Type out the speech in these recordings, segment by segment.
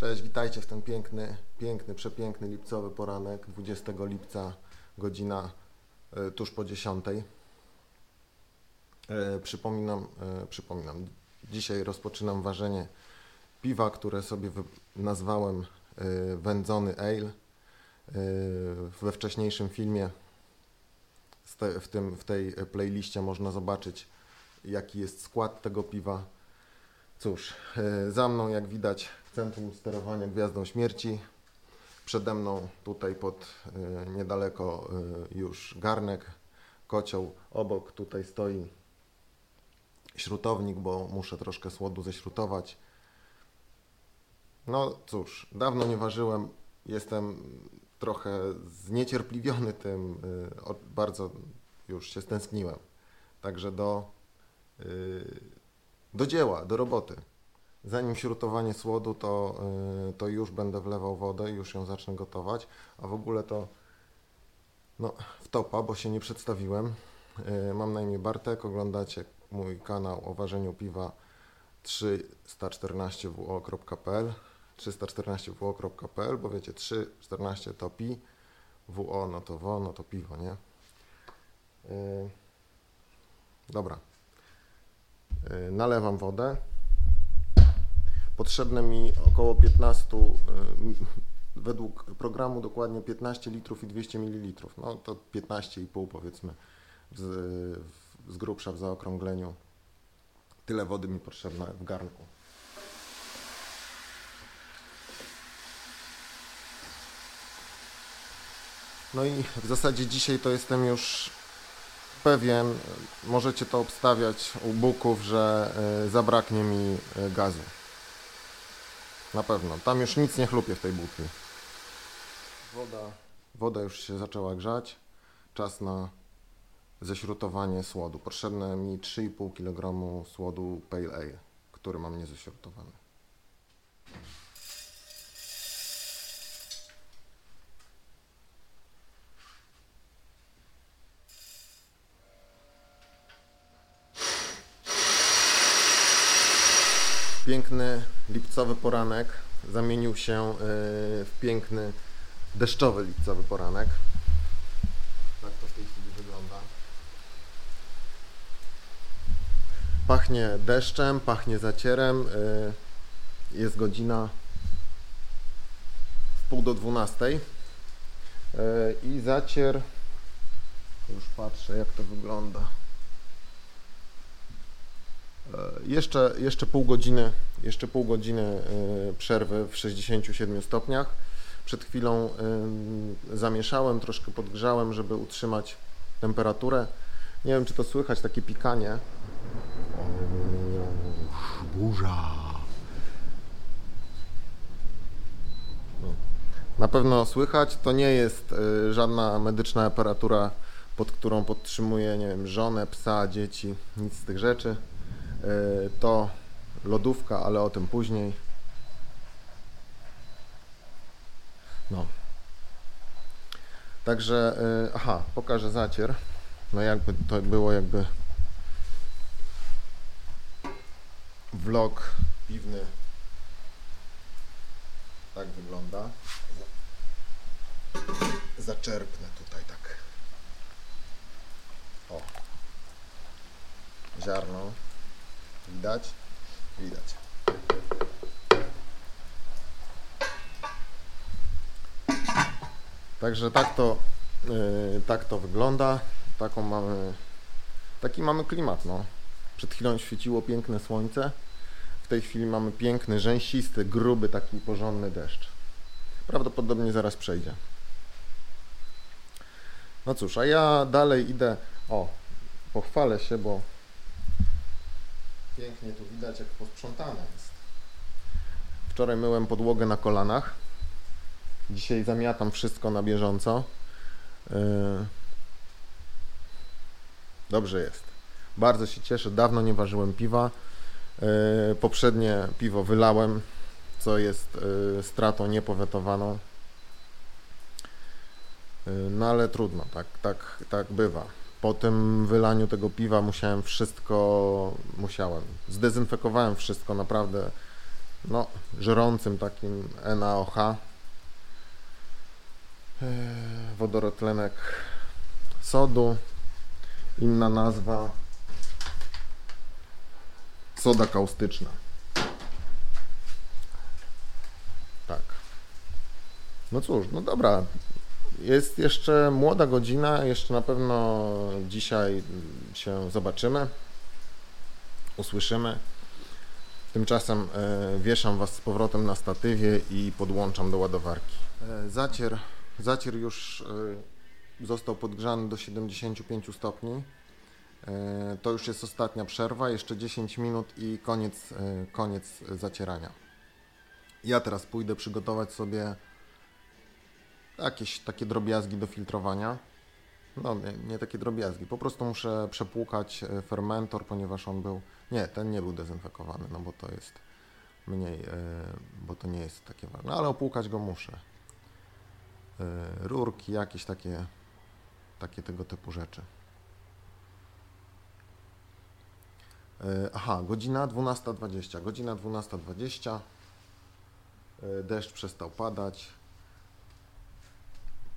Cześć, witajcie w ten piękny, piękny, przepiękny lipcowy poranek 20 lipca, godzina e, tuż po 10. E, przypominam, e, przypominam, dzisiaj rozpoczynam ważenie piwa, które sobie nazwałem wędzony ale. We wcześniejszym filmie w, tym, w tej playliście można zobaczyć jaki jest skład tego piwa. Cóż, za mną jak widać centrum sterowania Gwiazdą Śmierci. Przede mną tutaj pod e, niedaleko e, już garnek, kocioł. Obok tutaj stoi śrutownik, bo muszę troszkę słodu ześrutować. No cóż, dawno nie ważyłem. Jestem trochę zniecierpliwiony tym. e, o- Bardzo już się stęskniłem. Także do, e, do dzieła, do roboty. Zanim śrutowanie słodu, to, y, to już będę wlewał wodę już ją zacznę gotować. A w ogóle to no, wtopa, bo się nie przedstawiłem. Y, Mam na imię Bartek, oglądacie mój kanał o ważeniu piwa 314wo.pl 314wo.pl, bo wiecie, 314 to pi, wo no to wo, no to piwo, nie? Y, Dobra. Nalewam wodę. Potrzebne mi około 15, y, według programu dokładnie 15 litrów i 200 ml. No to 15,5 powiedzmy z, z grubsza w zaokrągleniu. Tyle wody mi potrzebne w garnku. No i w zasadzie dzisiaj to jestem już pewien, możecie to obstawiać u buków, że y, zabraknie mi y, gazu. Na pewno. Tam już nic nie chlupie w tej butli. Woda, woda już się zaczęła grzać. Czas na ześrutowanie słodu. Potrzebne mi 3,5 kg słodu Pale Ale, który mam nieześrutowany. Piękny lipcowy poranek zamienił się y, w piękny deszczowy lipcowy poranek. Tak to w tej chwili wygląda. Pachnie deszczem, pachnie zacierem. y, Jest godzina w pół do dwunastej. Y, I zacier, już patrzę jak to wygląda. E, Jeszcze, jeszcze pół godziny, jeszcze pół godziny e, przerwy w 67 stopniach. Przed chwilą e, zamieszałem, troszkę podgrzałem, żeby utrzymać temperaturę. Nie wiem, czy to słychać, takie pikanie. burza. No. Na pewno słychać. To nie jest e, żadna medyczna aparatura, pod którą podtrzymuję, nie wiem, żonę, psa, dzieci, nic z tych rzeczy. Y, To lodówka, ale o tym później. No. Także, y, aha, pokażę zacier. No jakby to było jakby vlog piwny. Tak wygląda. Zaczerpnę tutaj tak. O. Ziarno. Widać? Widać. Także tak to, yy, tak to wygląda. Taką mamy, taki mamy klimat. No. Przed chwilą świeciło piękne słońce. W tej chwili mamy piękny, rzęsisty, gruby, taki porządny deszcz. Prawdopodobnie zaraz przejdzie. No cóż, a ja dalej idę. O, pochwalę się, bo Pięknie tu widać, jak posprzątane jest. Wczoraj myłem podłogę na kolanach. Dzisiaj zamiatam wszystko na bieżąco. Yy. Dobrze jest. Bardzo się cieszę. Dawno nie ważyłem piwa. Yy, Poprzednie piwo wylałem, co jest yy, stratą niepowetowaną. No ale trudno, tak, tak, tak bywa. Po tym wylaniu tego piwa musiałem wszystko, musiałem. Zdezynfekowałem wszystko naprawdę no, żerącym takim NaOH. Eee, Wodorotlenek sodu. Inna nazwa soda kaustyczna. Tak. No cóż, no dobra. Jest jeszcze młoda godzina, jeszcze na pewno dzisiaj się zobaczymy, usłyszymy. Tymczasem e, wieszam Was z powrotem na statywie i podłączam do ładowarki. E, Zacier, zacier już e, został podgrzany do 75 stopni. To już jest ostatnia przerwa, jeszcze 10 minut i koniec, koniec zacierania. Ja teraz pójdę przygotować sobie jakieś takie drobiazgi do filtrowania. No, nie, nie takie drobiazgi. Po prostu muszę przepłukać e, fermentor, ponieważ on był. Nie, ten nie był dezynfekowany, no bo to jest mniej, e, bo to nie jest takie ważne, ale opłukać go muszę. E, Rurki, jakieś takie, takie tego typu rzeczy. Aha, godzina 12.20. Godzina 12.20. E, Deszcz przestał padać.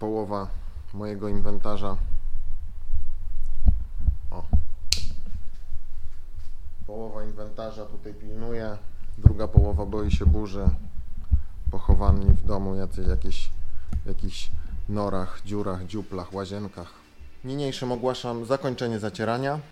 Połowa mojego inwentarza. O. Połowa inwentarza tutaj pilnuje. Druga połowa boi się burzy. Pochowani w domu jacyś jakieś w jakichś norach, dziurach, dziuplach, łazienkach. Niniejszym ogłaszam zakończenie zacierania.